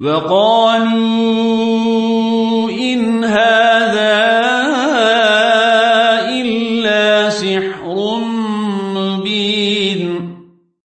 وقالوا إن هذا إلا سحر مبين.